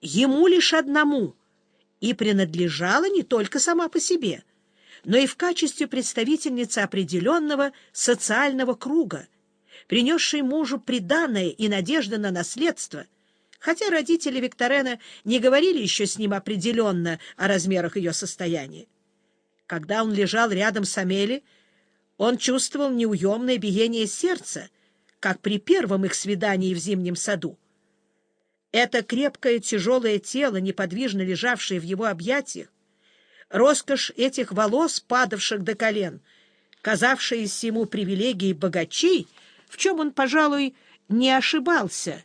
ему лишь одному и принадлежала не только сама по себе, но и в качестве представительницы определенного социального круга, принесшей мужу приданное и надежды на наследство, хотя родители Викторена не говорили еще с ним определенно о размерах ее состояния. Когда он лежал рядом с Амели, он чувствовал неуемное биение сердца, как при первом их свидании в зимнем саду. Это крепкое тяжелое тело, неподвижно лежавшее в его объятиях, роскошь этих волос, падавших до колен, казавшаяся ему привилегией богачей, в чем он, пожалуй, не ошибался,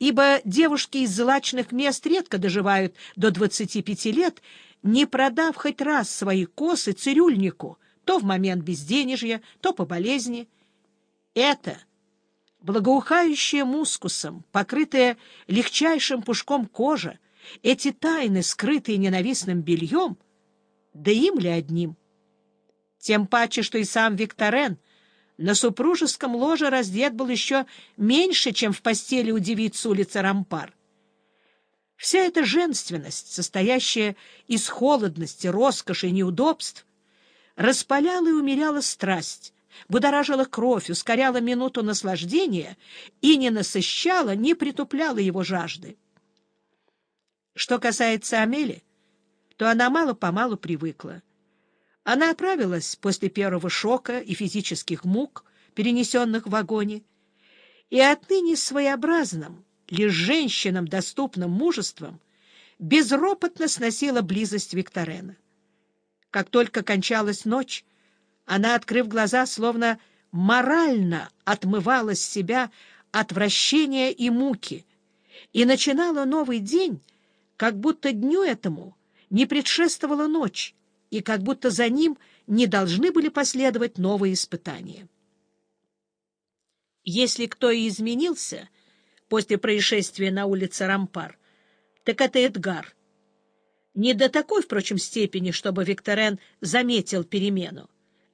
ибо девушки из злачных мест редко доживают до 25 лет, не продав хоть раз свои косы цирюльнику, то в момент безденежья, то по болезни. Это — благоухающая мускусом, покрытая легчайшим пушком кожа, эти тайны, скрытые ненавистным бельем, да им ли одним? Тем паче, что и сам Викторен на супружеском ложе раздет был еще меньше, чем в постели у девиц улицы Рампар. Вся эта женственность, состоящая из холодности, роскоши и неудобств, распаляла и умеряла страсть, будоражила кровь, ускоряла минуту наслаждения и не насыщала, не притупляла его жажды. Что касается Амели, то она мало-помалу привыкла. Она оправилась после первого шока и физических мук, перенесенных в вагоне, и отныне своеобразным, лишь женщинам доступным мужеством, безропотно сносила близость Викторена. Как только кончалась ночь, она, открыв глаза, словно морально отмывала с себя отвращение и муки и начинала новый день, как будто дню этому не предшествовала ночь, и как будто за ним не должны были последовать новые испытания. Если кто и изменился после происшествия на улице Рампар, так это Эдгар. Не до такой, впрочем, степени, чтобы Викторен заметил перемену.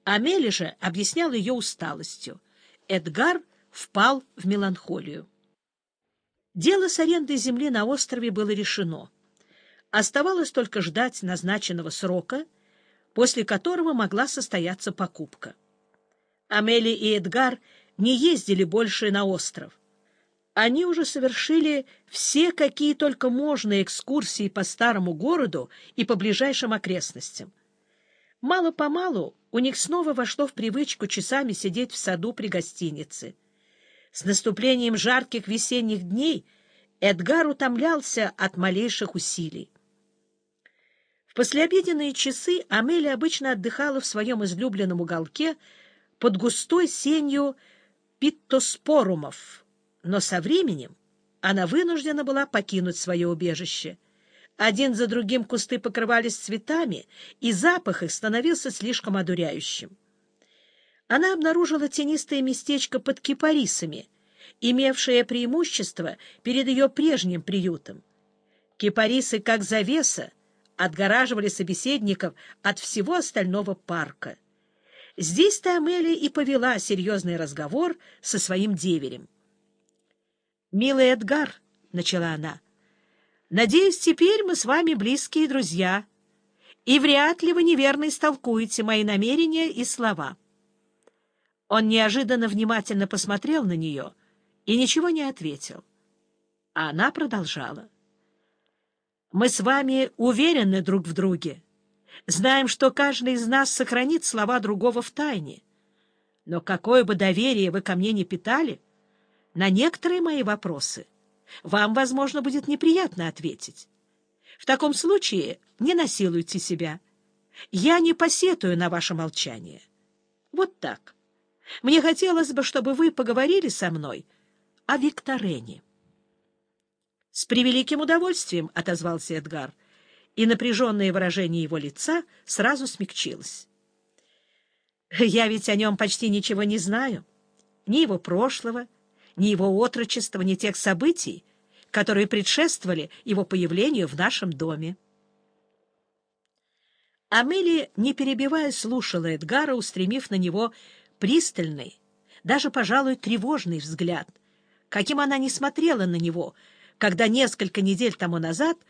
Амели же объяснял ее усталостью. Эдгар впал в меланхолию. Дело с арендой земли на острове было решено. Оставалось только ждать назначенного срока, после которого могла состояться покупка. Амели и Эдгар не ездили больше на остров. Они уже совершили все, какие только можно, экскурсии по старому городу и по ближайшим окрестностям. Мало-помалу у них снова вошло в привычку часами сидеть в саду при гостинице. С наступлением жарких весенних дней Эдгар утомлялся от малейших усилий. В послеобеденные часы Амелия обычно отдыхала в своем излюбленном уголке под густой сенью питтоспорумов, но со временем она вынуждена была покинуть свое убежище — один за другим кусты покрывались цветами, и запах их становился слишком одуряющим. Она обнаружила тенистое местечко под кипарисами, имевшее преимущество перед ее прежним приютом. Кипарисы, как завеса, отгораживали собеседников от всего остального парка. Здесь-то Амелия и повела серьезный разговор со своим деверем. «Милый Эдгар», — начала она, — Надеюсь, теперь мы с вами близкие друзья, и вряд ли вы неверно истолкуете мои намерения и слова. Он неожиданно внимательно посмотрел на нее и ничего не ответил. А она продолжала. «Мы с вами уверены друг в друге, знаем, что каждый из нас сохранит слова другого в тайне. Но какое бы доверие вы ко мне не питали, на некоторые мои вопросы вам, возможно, будет неприятно ответить. В таком случае не насилуйте себя. Я не посетую на ваше молчание. Вот так. Мне хотелось бы, чтобы вы поговорили со мной о Викторене. — С превеликим удовольствием, — отозвался Эдгар, и напряженное выражение его лица сразу смягчилось. — Я ведь о нем почти ничего не знаю. Ни его прошлого, ни его отрочества, ни тех событий, которые предшествовали его появлению в нашем доме. Амели, не перебивая, слушала Эдгара, устремив на него пристальный, даже, пожалуй, тревожный взгляд, каким она не смотрела на него, когда несколько недель тому назад